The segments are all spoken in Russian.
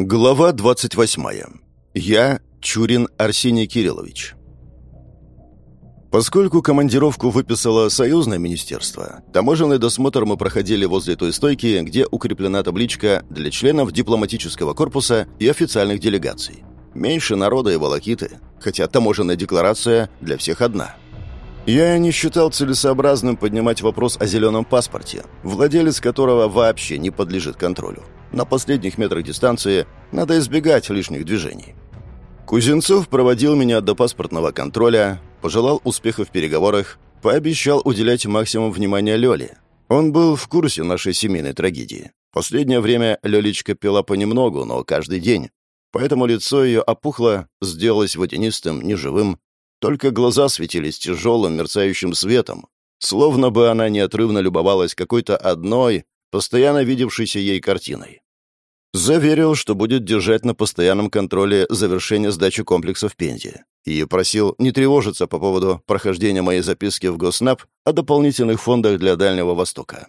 Глава 28. Я Чурин Арсений Кириллович. Поскольку командировку выписало союзное министерство, таможенный досмотр мы проходили возле той стойки, где укреплена табличка для членов дипломатического корпуса и официальных делегаций. Меньше народа и волокиты, хотя таможенная декларация для всех одна. Я не считал целесообразным поднимать вопрос о зеленом паспорте, владелец которого вообще не подлежит контролю. На последних метрах дистанции надо избегать лишних движений. Кузенцов проводил меня до паспортного контроля, пожелал успехов в переговорах, пообещал уделять максимум внимания Лёле. Он был в курсе нашей семейной трагедии. Последнее время Лёлечка пила понемногу, но каждый день. Поэтому лицо ее опухло, сделалось водянистым, неживым. Только глаза светились тяжелым, мерцающим светом, словно бы она неотрывно любовалась какой-то одной, постоянно видевшейся ей картиной. Заверил, что будет держать на постоянном контроле завершение сдачи комплекса в Пензе. И просил не тревожиться по поводу прохождения моей записки в Госнаб о дополнительных фондах для Дальнего Востока.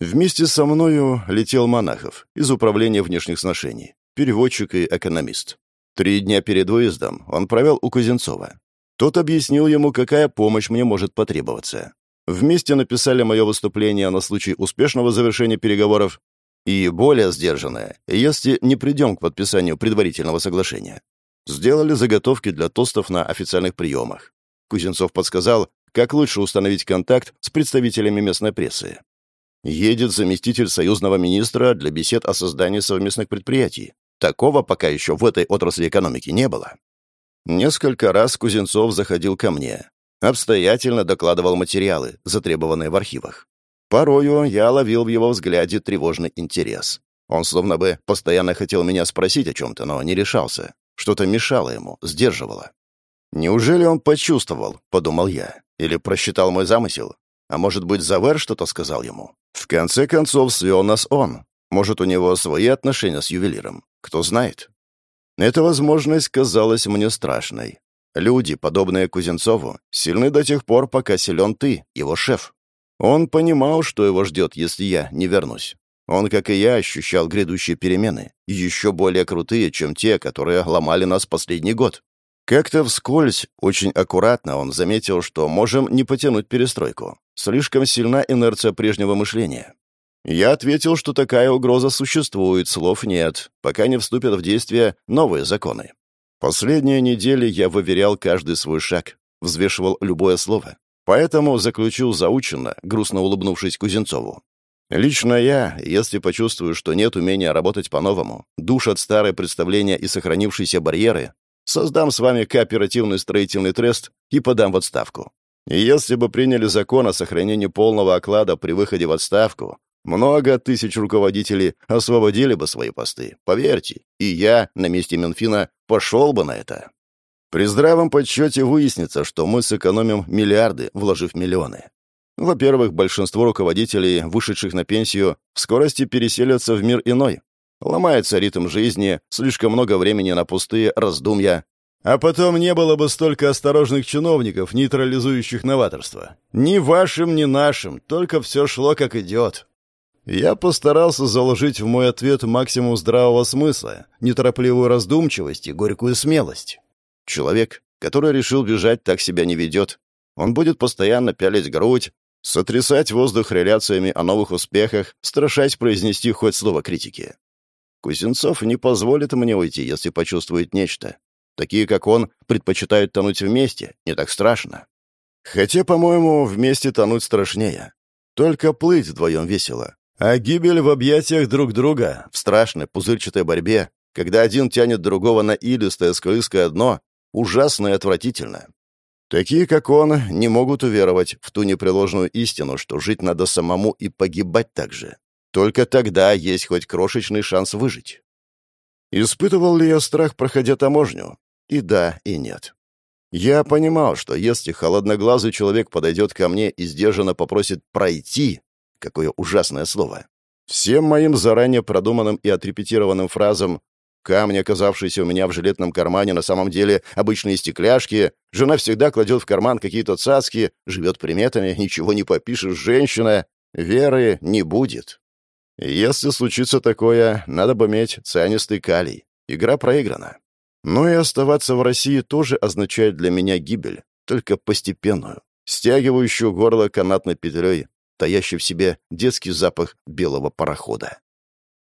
Вместе со мною летел Монахов из Управления внешних сношений, переводчик и экономист. Три дня перед выездом он провел у Кузнецова. Тот объяснил ему, какая помощь мне может потребоваться. Вместе написали мое выступление на случай успешного завершения переговоров и более сдержанное, если не придем к подписанию предварительного соглашения. Сделали заготовки для тостов на официальных приемах. Кузнецов подсказал, как лучше установить контакт с представителями местной прессы. Едет заместитель союзного министра для бесед о создании совместных предприятий. Такого пока еще в этой отрасли экономики не было. Несколько раз Кузнецов заходил ко мне, обстоятельно докладывал материалы, затребованные в архивах. Порою я ловил в его взгляде тревожный интерес. Он словно бы постоянно хотел меня спросить о чем-то, но не решался. Что-то мешало ему, сдерживало. «Неужели он почувствовал?» — подумал я. Или просчитал мой замысел? А может быть, Завер что-то сказал ему? В конце концов, свел нас он. Может, у него свои отношения с ювелиром. Кто знает. Эта возможность казалась мне страшной. Люди, подобные Кузнецову, сильны до тех пор, пока силен ты, его шеф. Он понимал, что его ждет, если я не вернусь. Он, как и я, ощущал грядущие перемены, еще более крутые, чем те, которые ломали нас последний год. Как-то вскользь, очень аккуратно он заметил, что можем не потянуть перестройку. Слишком сильна инерция прежнего мышления. Я ответил, что такая угроза существует, слов нет, пока не вступят в действие новые законы. Последние недели я выверял каждый свой шаг, взвешивал любое слово. Поэтому заключил заученно, грустно улыбнувшись Кузенцову. Лично я, если почувствую, что нет умения работать по-новому, душат старые представления и сохранившиеся барьеры, создам с вами кооперативный строительный трест и подам в отставку. И если бы приняли закон о сохранении полного оклада при выходе в отставку, много тысяч руководителей освободили бы свои посты. Поверьте, и я на месте Минфина пошел бы на это. При здравом подсчете выяснится, что мы сэкономим миллиарды, вложив миллионы. Во-первых, большинство руководителей, вышедших на пенсию, в скорости переселятся в мир иной. Ломается ритм жизни, слишком много времени на пустые раздумья. А потом не было бы столько осторожных чиновников, нейтрализующих новаторство. Ни вашим, ни нашим, только все шло как идет. Я постарался заложить в мой ответ максимум здравого смысла, неторопливую раздумчивость и горькую смелость. Человек, который решил бежать, так себя не ведет. Он будет постоянно пялить грудь, сотрясать воздух реляциями о новых успехах, страшась произнести хоть слово критики. Кузнецов не позволит мне уйти, если почувствует нечто. Такие, как он, предпочитают тонуть вместе, не так страшно. Хотя, по-моему, вместе тонуть страшнее. Только плыть вдвоем весело, а гибель в объятиях друг друга, в страшной пузырчатой борьбе, когда один тянет другого на илистое скользкое дно, ужасно и отвратительно. Такие, как он, не могут уверовать в ту непреложную истину, что жить надо самому и погибать так же. Только тогда есть хоть крошечный шанс выжить. Испытывал ли я страх, проходя таможню? И да, и нет. Я понимал, что если холодноглазый человек подойдет ко мне и сдержанно попросит «пройти», Какое ужасное слово. Всем моим заранее продуманным и отрепетированным фразам Камни, оказавшиеся у меня в жилетном кармане, на самом деле обычные стекляшки. Жена всегда кладет в карман какие-то цацки, живет приметами, ничего не попишешь, женщина. Веры не будет. Если случится такое, надо бы иметь цианистый калий. Игра проиграна. Но и оставаться в России тоже означает для меня гибель, только постепенную, стягивающую горло канатной петлей, таящий в себе детский запах белого парохода.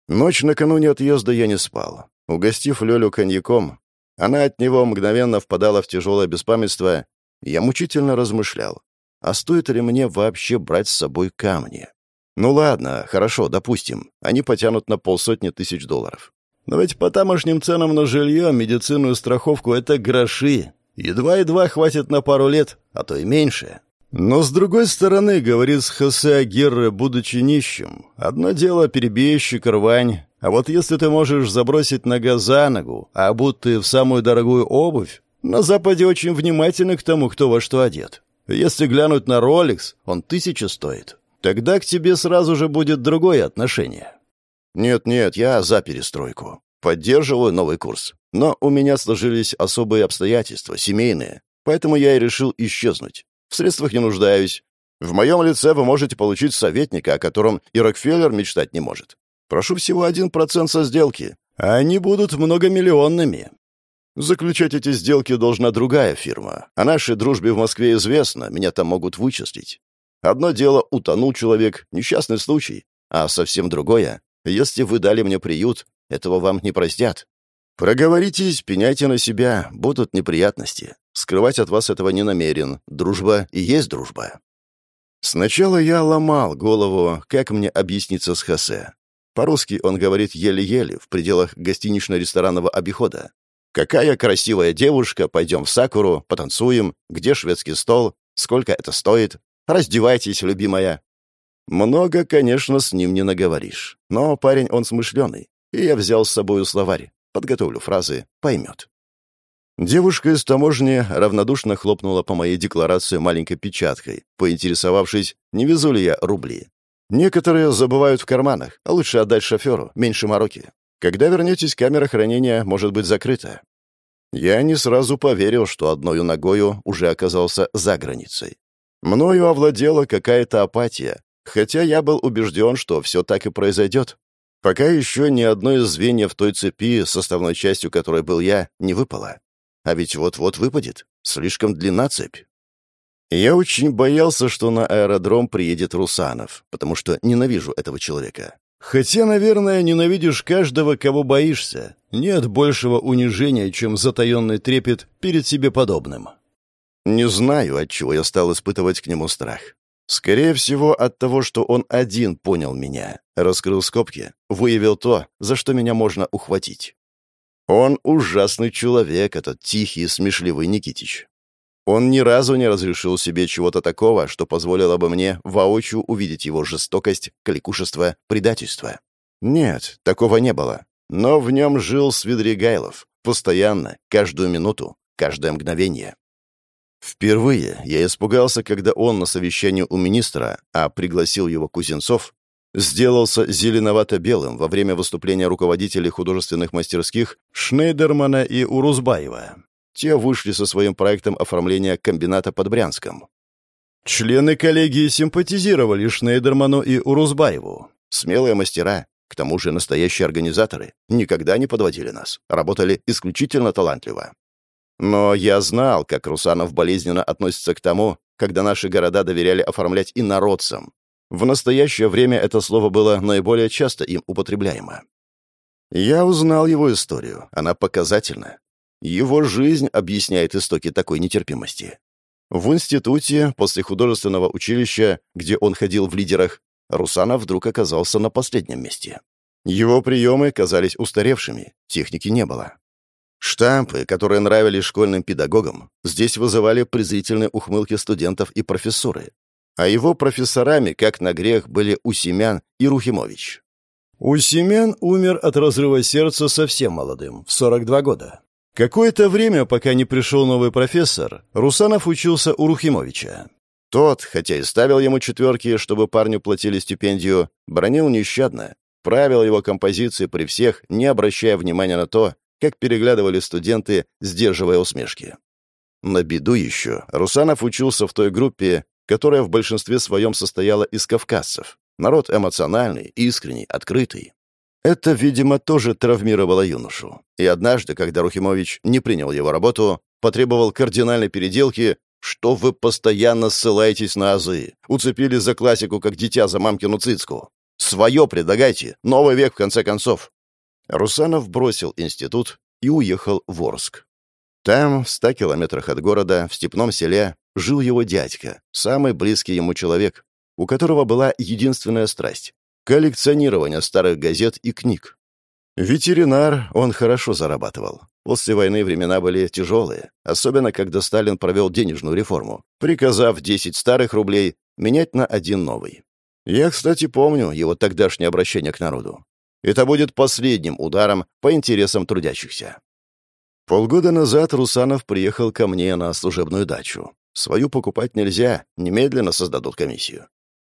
Ночь накануне отъезда я не спал. Угостив Лёлю коньяком, она от него мгновенно впадала в тяжелое беспамятство, я мучительно размышлял, а стоит ли мне вообще брать с собой камни? Ну ладно, хорошо, допустим, они потянут на полсотни тысяч долларов. Но ведь по тамошним ценам на жилье, медицинную страховку — это гроши. Едва-едва хватит на пару лет, а то и меньше. Но, с другой стороны, говорит Хосе Агирре, будучи нищим, одно дело перебиющий рвань, а вот если ты можешь забросить нога за ногу, а обут ты в самую дорогую обувь, на Западе очень внимательны к тому, кто во что одет. Если глянуть на Rolex, он тысяча стоит. Тогда к тебе сразу же будет другое отношение. Нет-нет, я за перестройку. Поддерживаю новый курс. Но у меня сложились особые обстоятельства, семейные, поэтому я и решил исчезнуть. В средствах не нуждаюсь. В моем лице вы можете получить советника, о котором и Рокфеллер мечтать не может. Прошу всего один процент со сделки. Они будут многомиллионными. Заключать эти сделки должна другая фирма. О нашей дружбе в Москве известно, меня там могут вычислить. Одно дело — утонул человек, несчастный случай, а совсем другое — если вы дали мне приют, этого вам не простят. Проговоритесь, пеняйте на себя, будут неприятности. Скрывать от вас этого не намерен. Дружба и есть дружба. Сначала я ломал голову, как мне объясниться с Хосе. По-русски он говорит еле-еле, в пределах гостинично-ресторанного обихода. «Какая красивая девушка, пойдем в Сакуру, потанцуем, где шведский стол, сколько это стоит, раздевайтесь, любимая». Много, конечно, с ним не наговоришь, но парень он смышленый, и я взял с собой словарь, подготовлю фразы, поймет. Девушка из таможни равнодушно хлопнула по моей декларации маленькой печаткой, поинтересовавшись, не везу ли я рубли. Некоторые забывают в карманах, а лучше отдать шоферу, меньше мороки. Когда вернетесь, камера хранения может быть закрыта. Я не сразу поверил, что одною ногою уже оказался за границей. Мною овладела какая-то апатия, хотя я был убежден, что все так и произойдет. Пока еще ни одно из звеньев той цепи, составной частью которой был я, не выпало. А ведь вот-вот выпадет. Слишком длинна цепь. Я очень боялся, что на аэродром приедет Русанов, потому что ненавижу этого человека. Хотя, наверное, ненавидишь каждого, кого боишься. Нет большего унижения, чем затаенный трепет перед себе подобным. Не знаю, от чего я стал испытывать к нему страх. Скорее всего, от того, что он один понял меня, раскрыл скобки, выявил то, за что меня можно ухватить. Он ужасный человек, этот тихий, смешливый Никитич. Он ни разу не разрешил себе чего-то такого, что позволило бы мне воочию увидеть его жестокость, кликушество, предательство. Нет, такого не было. Но в нем жил Свидригайлов. Постоянно, каждую минуту, каждое мгновение. Впервые я испугался, когда он на совещании у министра, а пригласил его Кузенцов, сделался зеленовато-белым во время выступления руководителей художественных мастерских Шнейдермана и Урузбаева. Те вышли со своим проектом оформления комбината под Брянском. Члены коллегии симпатизировали Шнейдерману и Урузбаеву. Смелые мастера, к тому же настоящие организаторы, никогда не подводили нас, работали исключительно талантливо. Но я знал, как Русанов болезненно относится к тому, когда наши города доверяли оформлять инородцам, в настоящее время это слово было наиболее часто им употребляемо. Я узнал его историю, она показательна. Его жизнь объясняет истоки такой нетерпимости. В институте, после художественного училища, где он ходил в лидерах, Русанов вдруг оказался на последнем месте. Его приемы казались устаревшими, техники не было. Штампы, которые нравились школьным педагогам, здесь вызывали презрительные ухмылки студентов и профессоры а его профессорами, как на грех, были Усемян и Рухимович. Усемян умер от разрыва сердца совсем молодым, в 42 года. Какое-то время, пока не пришел новый профессор, Русанов учился у Рухимовича. Тот, хотя и ставил ему четверки, чтобы парню платили стипендию, бронил нещадно, правил его композиции при всех, не обращая внимания на то, как переглядывали студенты, сдерживая усмешки. На беду еще Русанов учился в той группе, которая в большинстве своем состояла из кавказцев. Народ эмоциональный, искренний, открытый. Это, видимо, тоже травмировало юношу. И однажды, когда Рухимович не принял его работу, потребовал кардинальной переделки, что вы постоянно ссылаетесь на азы, уцепили за классику, как дитя за мамкину цицку. Свое предлагайте, новый век в конце концов. Русанов бросил институт и уехал в Орск. Там, в ста километрах от города, в степном селе, жил его дядька, самый близкий ему человек, у которого была единственная страсть — коллекционирование старых газет и книг. Ветеринар, он хорошо зарабатывал. После войны времена были тяжелые, особенно когда Сталин провел денежную реформу, приказав 10 старых рублей менять на один новый. Я, кстати, помню его тогдашнее обращение к народу. Это будет последним ударом по интересам трудящихся. Полгода назад Русанов приехал ко мне на служебную дачу. Свою покупать нельзя, немедленно создадут комиссию.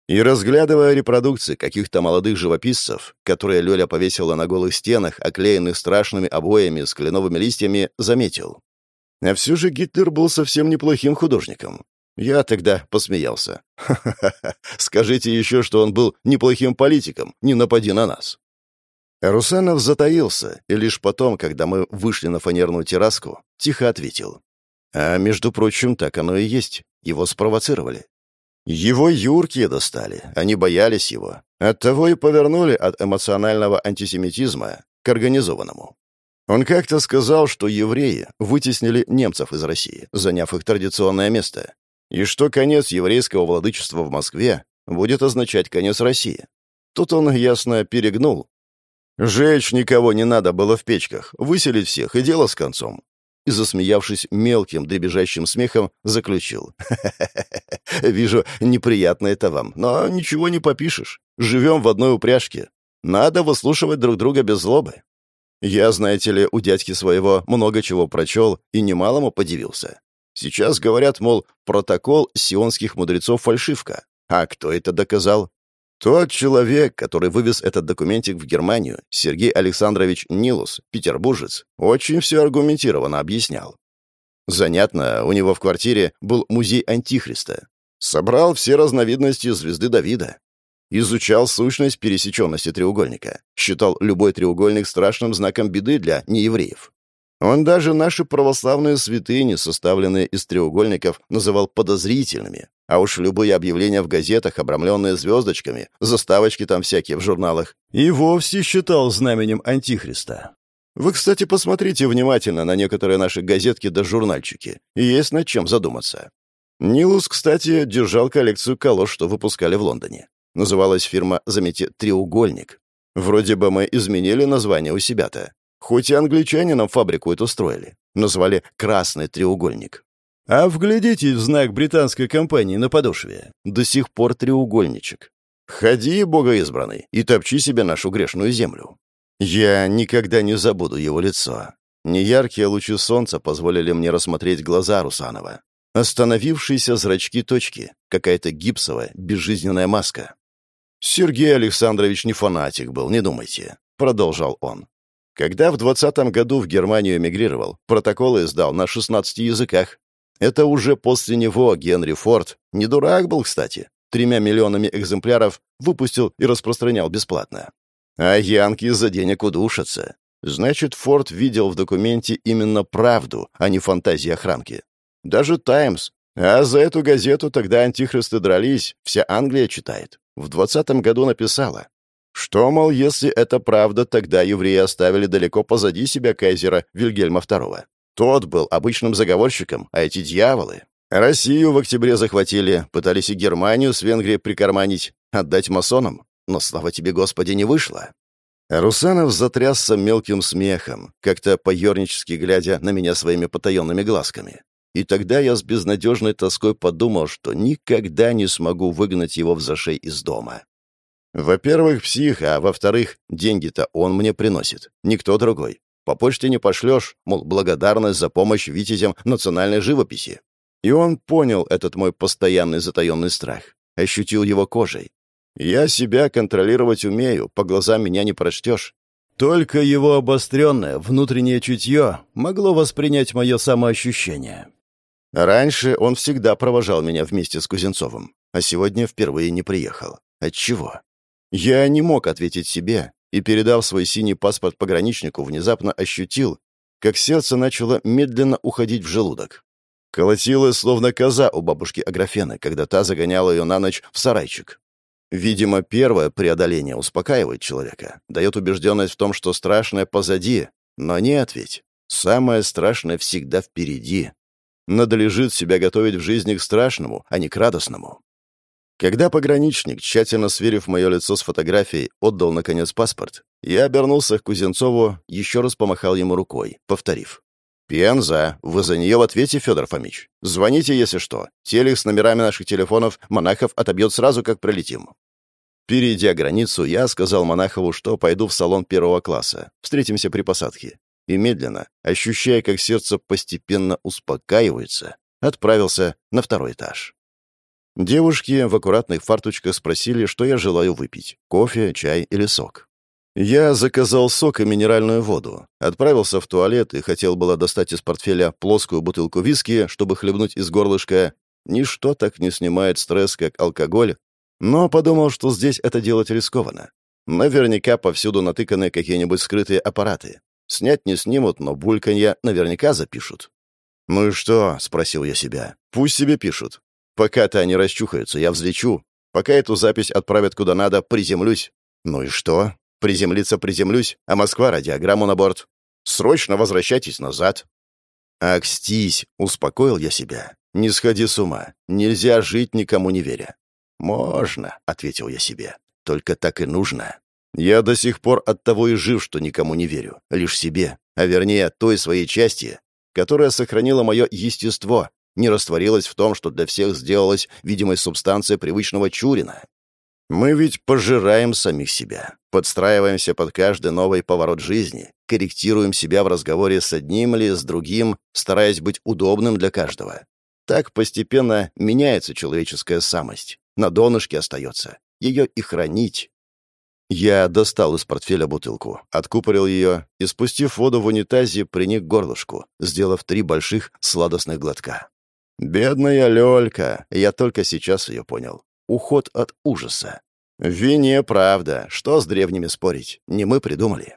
И разглядывая репродукции каких-то молодых живописцев, которые Лёля повесила на голых стенах, оклеенных страшными обоями с кленовыми листьями, заметил. А все же Гитлер был совсем неплохим художником. Я тогда посмеялся. «Ха-ха-ха! Скажите еще, что он был неплохим политиком, не напади на нас!» Русанов затаился, и лишь потом, когда мы вышли на фанерную терраску, тихо ответил. «А, между прочим, так оно и есть. Его спровоцировали. Его юрки достали, они боялись его. Оттого и повернули от эмоционального антисемитизма к организованному. Он как-то сказал, что евреи вытеснили немцев из России, заняв их традиционное место, и что конец еврейского владычества в Москве будет означать конец России. Тут он ясно перегнул. Жечь никого не надо было в печках, выселить всех, и дело с концом и, засмеявшись мелким дребезжащим смехом, заключил. «Вижу, неприятно это вам, но ничего не попишешь. Живем в одной упряжке. Надо выслушивать друг друга без злобы». Я, знаете ли, у дядьки своего много чего прочел и немалому подивился. Сейчас говорят, мол, протокол сионских мудрецов фальшивка. А кто это доказал? Тот человек, который вывез этот документик в Германию, Сергей Александрович Нилус, петербуржец, очень все аргументированно объяснял. Занятно, у него в квартире был музей Антихриста. Собрал все разновидности звезды Давида. Изучал сущность пересеченности треугольника. Считал любой треугольник страшным знаком беды для неевреев. Он даже наши православные святыни, составленные из треугольников, называл подозрительными. А уж любые объявления в газетах, обрамленные звездочками, заставочки там всякие в журналах, и вовсе считал знаменем Антихриста. Вы, кстати, посмотрите внимательно на некоторые наши газетки да журнальчики. Есть над чем задуматься. Нилус, кстати, держал коллекцию колош, что выпускали в Лондоне. Называлась фирма, заметьте, «Треугольник». Вроде бы мы изменили название у себя-то. Хоть и англичане нам фабрику эту строили. Назвали «Красный треугольник». А вглядитесь в знак британской компании на подошве. До сих пор треугольничек. Ходи, богоизбранный, и топчи себе нашу грешную землю. Я никогда не забуду его лицо. Неяркие лучи солнца позволили мне рассмотреть глаза Русанова. Остановившиеся зрачки точки, какая-то гипсовая, безжизненная маска. «Сергей Александрович не фанатик был, не думайте», — продолжал он. Когда в 20 году в Германию эмигрировал, протоколы издал на 16 языках. Это уже после него Генри Форд, не дурак был, кстати, тремя миллионами экземпляров выпустил и распространял бесплатно. А янки за денег удушатся. Значит, Форд видел в документе именно правду, а не фантазии охранки. Даже «Таймс». А за эту газету тогда антихристы дрались, вся Англия читает. В двадцатом году написала. Что, мол, если это правда, тогда евреи оставили далеко позади себя кайзера Вильгельма II. Тот был обычным заговорщиком, а эти дьяволы... Россию в октябре захватили, пытались и Германию с Венгрией прикарманить, отдать масонам. Но, слава тебе, Господи, не вышло. Русанов затрясся мелким смехом, как-то поернически глядя на меня своими потаенными глазками. И тогда я с безнадежной тоской подумал, что никогда не смогу выгнать его в зашей из дома. Во-первых, псих, а во-вторых, деньги-то он мне приносит, никто другой. По почте не пошлешь, мол, благодарность за помощь витязям национальной живописи. И он понял этот мой постоянный затаенный страх, ощутил его кожей. Я себя контролировать умею, по глазам меня не прочтешь. Только его обостренное внутреннее чутье могло воспринять мое самоощущение. Раньше он всегда провожал меня вместе с Кузнецовым, а сегодня впервые не приехал. Отчего? Я не мог ответить себе и, передав свой синий паспорт пограничнику, внезапно ощутил, как сердце начало медленно уходить в желудок. Колотилось, словно коза у бабушки Аграфены, когда та загоняла ее на ночь в сарайчик. Видимо, первое преодоление успокаивает человека, дает убежденность в том, что страшное позади, но нет ведь. Самое страшное всегда впереди. Надо лежит себя готовить в жизни к страшному, а не к радостному. Когда пограничник, тщательно сверив мое лицо с фотографией, отдал, наконец, паспорт, я обернулся к Кузенцову, еще раз помахал ему рукой, повторив. «Пенза, вы за нее в ответе, Федор Фомич. Звоните, если что. Телек с номерами наших телефонов монахов отобьет сразу, как пролетим». Перейдя границу, я сказал Монахову, что пойду в салон первого класса. Встретимся при посадке. И медленно, ощущая, как сердце постепенно успокаивается, отправился на второй этаж. Девушки в аккуратных фарточках спросили, что я желаю выпить — кофе, чай или сок. Я заказал сок и минеральную воду, отправился в туалет и хотел было достать из портфеля плоскую бутылку виски, чтобы хлебнуть из горлышка. Ничто так не снимает стресс, как алкоголь, но подумал, что здесь это делать рискованно. Наверняка повсюду натыканы какие-нибудь скрытые аппараты. Снять не снимут, но бульканья наверняка запишут. «Ну и что?» — спросил я себя. «Пусть себе пишут. Пока-то они расчухаются, я взлечу. Пока эту запись отправят куда надо, приземлюсь. Ну и что? Приземлиться приземлюсь, а Москва радиограмму на борт. Срочно возвращайтесь назад. «Акстись!» — успокоил я себя. «Не сходи с ума. Нельзя жить, никому не веря». «Можно», — ответил я себе. «Только так и нужно. Я до сих пор от того и жив, что никому не верю. Лишь себе, а вернее той своей части, которая сохранила мое естество, не растворилась в том, что для всех сделалась видимой субстанция привычного Чурина. Мы ведь пожираем самих себя, подстраиваемся под каждый новый поворот жизни, корректируем себя в разговоре с одним или с другим, стараясь быть удобным для каждого. Так постепенно меняется человеческая самость. На донышке остается. Ее и хранить. Я достал из портфеля бутылку, откупорил ее и, спустив воду в унитазе, приник горлышку, сделав три больших сладостных глотка. Бедная Лёлька, я только сейчас ее понял. Уход от ужаса. В вине правда, что с древними спорить, не мы придумали.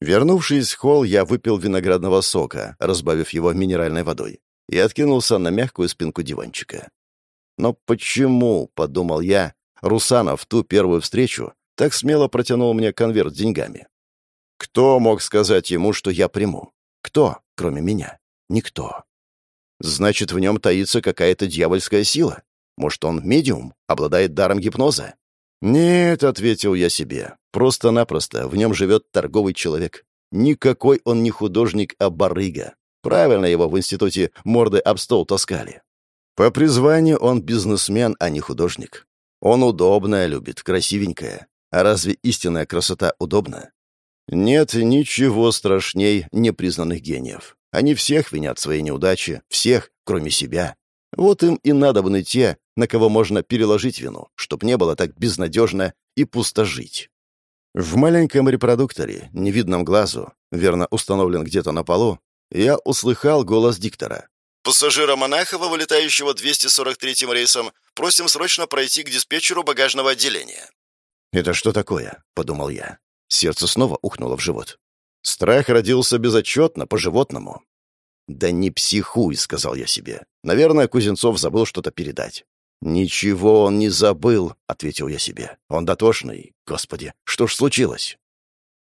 Вернувшись в холл, я выпил виноградного сока, разбавив его минеральной водой, и откинулся на мягкую спинку диванчика. Но почему, — подумал я, — Русанов ту первую встречу так смело протянул мне конверт с деньгами? Кто мог сказать ему, что я приму? Кто, кроме меня? Никто. Значит, в нем таится какая-то дьявольская сила. Может, он медиум, обладает даром гипноза? «Нет», — ответил я себе, — «просто-напросто в нем живет торговый человек. Никакой он не художник, а барыга. Правильно его в институте морды об стол таскали. По призванию он бизнесмен, а не художник. Он удобное любит, красивенькое. А разве истинная красота удобна? Нет ничего страшней непризнанных гениев. Они всех винят в своей неудаче, всех, кроме себя. Вот им и надобны те, на кого можно переложить вину, чтоб не было так безнадежно и пусто жить. В маленьком репродукторе, невидном глазу, верно установлен где-то на полу, я услыхал голос диктора. «Пассажира Монахова, вылетающего 243-м рейсом, просим срочно пройти к диспетчеру багажного отделения». «Это что такое?» — подумал я. Сердце снова ухнуло в живот. Страх родился безотчетно, по-животному. «Да не психуй», — сказал я себе. «Наверное, Кузнецов забыл что-то передать». «Ничего он не забыл», — ответил я себе. «Он дотошный. Господи, что ж случилось?»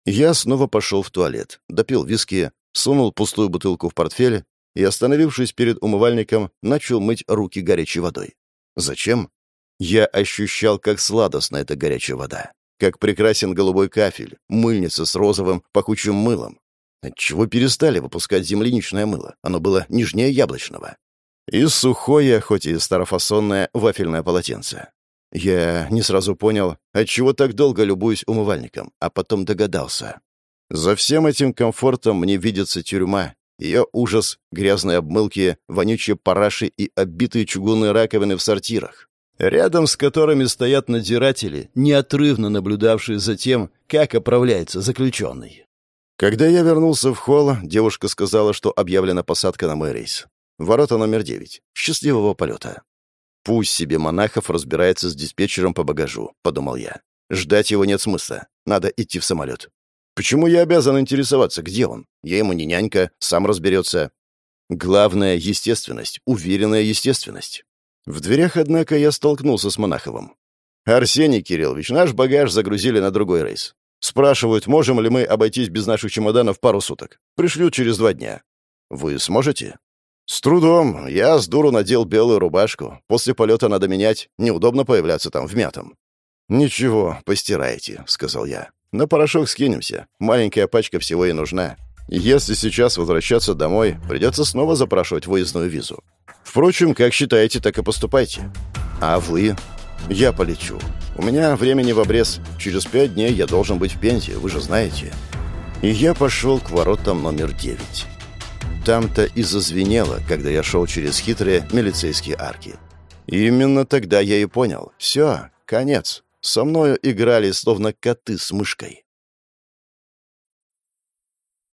Я снова пошел в туалет, допил виски, сунул пустую бутылку в портфель и, остановившись перед умывальником, начал мыть руки горячей водой. Зачем? Я ощущал, как сладостна эта горячая вода. Как прекрасен голубой кафель, мыльница с розовым пахучим мылом. Отчего перестали выпускать земляничное мыло? Оно было нежнее яблочного. И сухое, хоть и старофасонное, вафельное полотенце. Я не сразу понял, отчего так долго любуюсь умывальником, а потом догадался. За всем этим комфортом мне видится тюрьма, ее ужас, грязные обмылки, вонючие параши и оббитые чугунные раковины в сортирах рядом с которыми стоят надзиратели, неотрывно наблюдавшие за тем, как оправляется заключенный. Когда я вернулся в холл, девушка сказала, что объявлена посадка на мой рейс. Ворота номер девять. Счастливого полета. «Пусть себе Монахов разбирается с диспетчером по багажу», — подумал я. Ждать его нет смысла. Надо идти в самолет. Почему я обязан интересоваться, где он? Я ему не нянька, сам разберется. Главное — естественность, уверенная естественность. В дверях, однако, я столкнулся с Монаховым. «Арсений Кириллович, наш багаж загрузили на другой рейс. Спрашивают, можем ли мы обойтись без наших чемоданов пару суток. Пришлют через два дня. Вы сможете?» «С трудом. Я с дуру надел белую рубашку. После полета надо менять. Неудобно появляться там в мятом». «Ничего, постирайте», — сказал я. «На порошок скинемся. Маленькая пачка всего и нужна. Если сейчас возвращаться домой, придется снова запрашивать выездную визу. Впрочем, как считаете, так и поступайте. А вы? Я полечу. У меня времени в обрез. Через пять дней я должен быть в Пензе, вы же знаете. И я пошел к воротам номер девять. Там-то и зазвенело, когда я шел через хитрые милицейские арки. Именно тогда я и понял. Все, конец. Со мною играли, словно коты с мышкой.